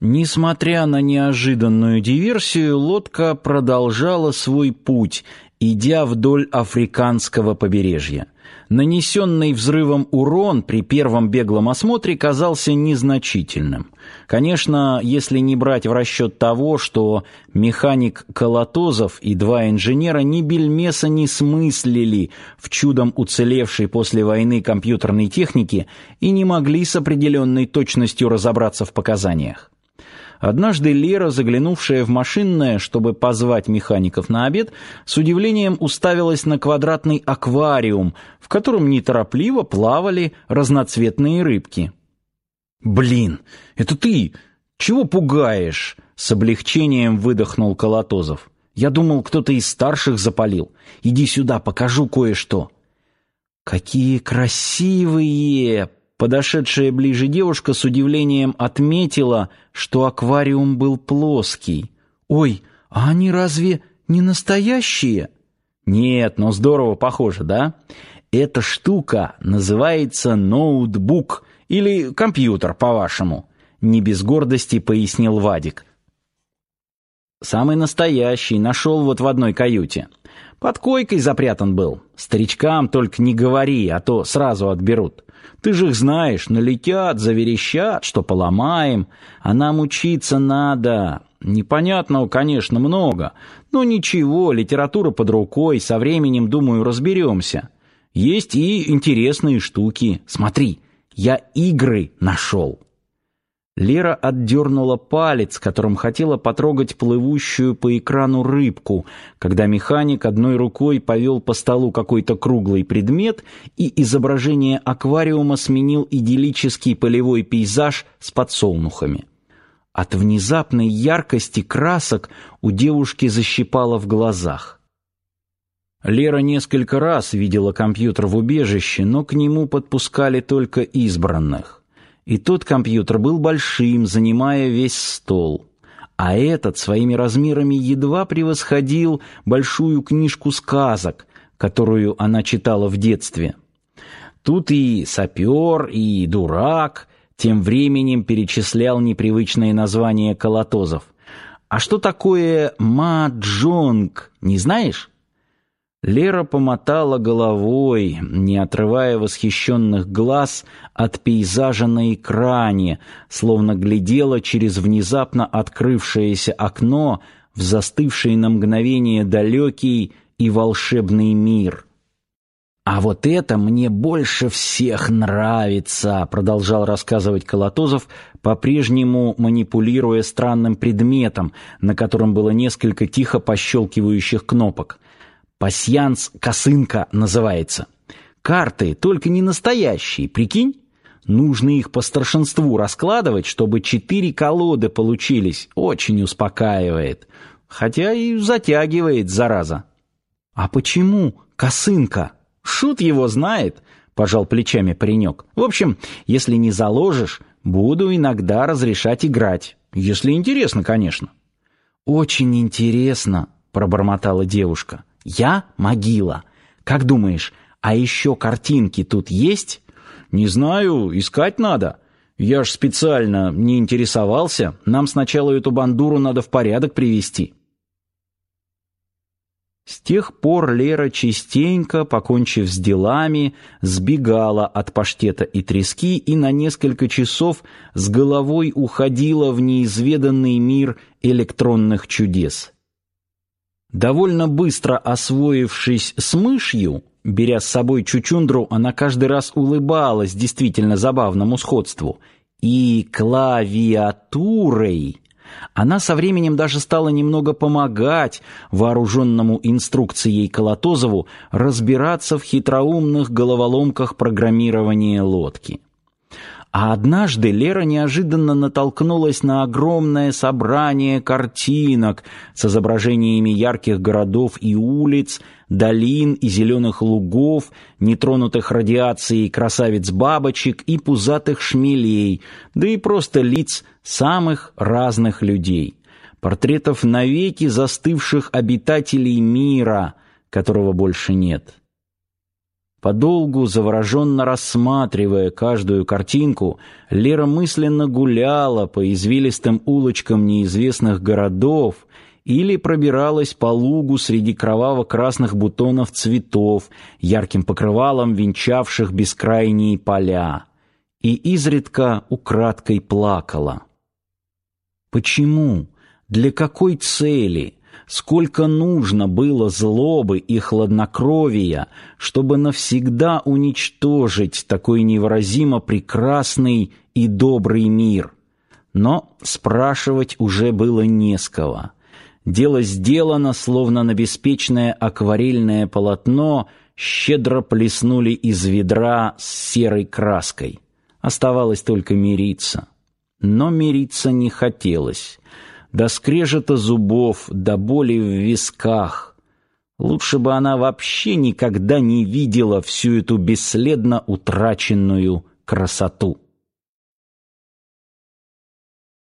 Несмотря на неожиданную диверсию, лодка продолжала свой путь, идя вдоль африканского побережья. Нанесенный взрывом урон при первом беглом осмотре казался незначительным. Конечно, если не брать в расчет того, что механик Колотозов и два инженера ни бельмеса не смыслили в чудом уцелевшей после войны компьютерной технике и не могли с определенной точностью разобраться в показаниях. Однажды Лера, заглянувшая в машинное, чтобы позвать механиков на обед, с удивлением уставилась на квадратный аквариум, в котором неторопливо плавали разноцветные рыбки. «Блин, это ты! Чего пугаешь?» — с облегчением выдохнул Колотозов. «Я думал, кто-то из старших запалил. Иди сюда, покажу кое-что». «Какие красивые!» Подошедшая ближе девушка с удивлением отметила, что аквариум был плоский. «Ой, а они разве не настоящие?» «Нет, но здорово похоже, да?» «Эта штука называется ноутбук или компьютер, по-вашему», — не без гордости пояснил Вадик. «Самый настоящий, нашел вот в одной каюте. Под койкой запрятан был. Старичкам только не говори, а то сразу отберут. Ты же их знаешь, налетят, заверещат, что поломаем. А нам учиться надо. Непонятного, конечно, много. Но ничего, литература под рукой, со временем, думаю, разберемся. Есть и интересные штуки. Смотри, я игры нашел. Лера отдернула палец, которым хотела потрогать плывущую по экрану рыбку, когда механик одной рукой повел по столу какой-то круглый предмет, и изображение аквариума сменил идиллический полевой пейзаж с подсолнухами. От внезапной яркости красок у девушки защипало в глазах. Лера несколько раз видела компьютер в убежище, но к нему подпускали только избранных. И тот компьютер был большим, занимая весь стол. А этот своими размерами едва превосходил большую книжку сказок, которую она читала в детстве. Тут и сапер, и дурак тем временем перечислял непривычные названия колотозов. А что такое маджонг, не знаешь? Лера помотала головой, не отрывая восхищенных глаз от пейзажа на экране, словно глядела через внезапно открывшееся окно в застывший на мгновение далекий и волшебный мир. «А вот это мне больше всех нравится», — продолжал рассказывать Колотозов, по-прежнему манипулируя странным предметом, на котором было несколько тихо пощелкивающих кнопок — Пасьянс косынка называется. Карты только не настоящие, прикинь? Нужно их по старшинству раскладывать, чтобы четыре колоды получились. Очень успокаивает. Хотя и затягивает, зараза. А почему косынка? Шут его знает, пожал плечами паренек. В общем, если не заложишь, буду иногда разрешать играть. Если интересно, конечно. Очень интересно, пробормотала девушка. Я могила. Как думаешь, а еще картинки тут есть? Не знаю, искать надо. Я ж специально не интересовался. Нам сначала эту бандуру надо в порядок привести. С тех пор Лера частенько, покончив с делами, сбегала от паштета и трески и на несколько часов с головой уходила в неизведанный мир электронных чудес. Довольно быстро освоившись с мышью, беря с собой чучундру, она каждый раз улыбалась действительно забавному сходству. И клавиатурой она со временем даже стала немного помогать вооруженному инструкцией Колотозову разбираться в хитроумных головоломках программирования лодки. А однажды Лера неожиданно натолкнулась на огромное собрание картинок с изображениями ярких городов и улиц, долин и зеленых лугов, нетронутых радиацией красавиц-бабочек и пузатых шмелей, да и просто лиц самых разных людей. Портретов навеки застывших обитателей мира, которого больше нет. Подолгу завороженно рассматривая каждую картинку, Лера мысленно гуляла по извилистым улочкам неизвестных городов или пробиралась по лугу среди кроваво-красных бутонов цветов, ярким покрывалом венчавших бескрайние поля, и изредка украдкой плакала. Почему? Для какой цели? Сколько нужно было злобы и хладнокровия, чтобы навсегда уничтожить такой невыразимо прекрасный и добрый мир. Но спрашивать уже было не с кого. Дело сделано, словно на беспечное акварельное полотно щедро плеснули из ведра с серой краской. Оставалось только мириться. Но мириться не хотелось до скрежета зубов, до боли в висках. Лучше бы она вообще никогда не видела всю эту бесследно утраченную красоту.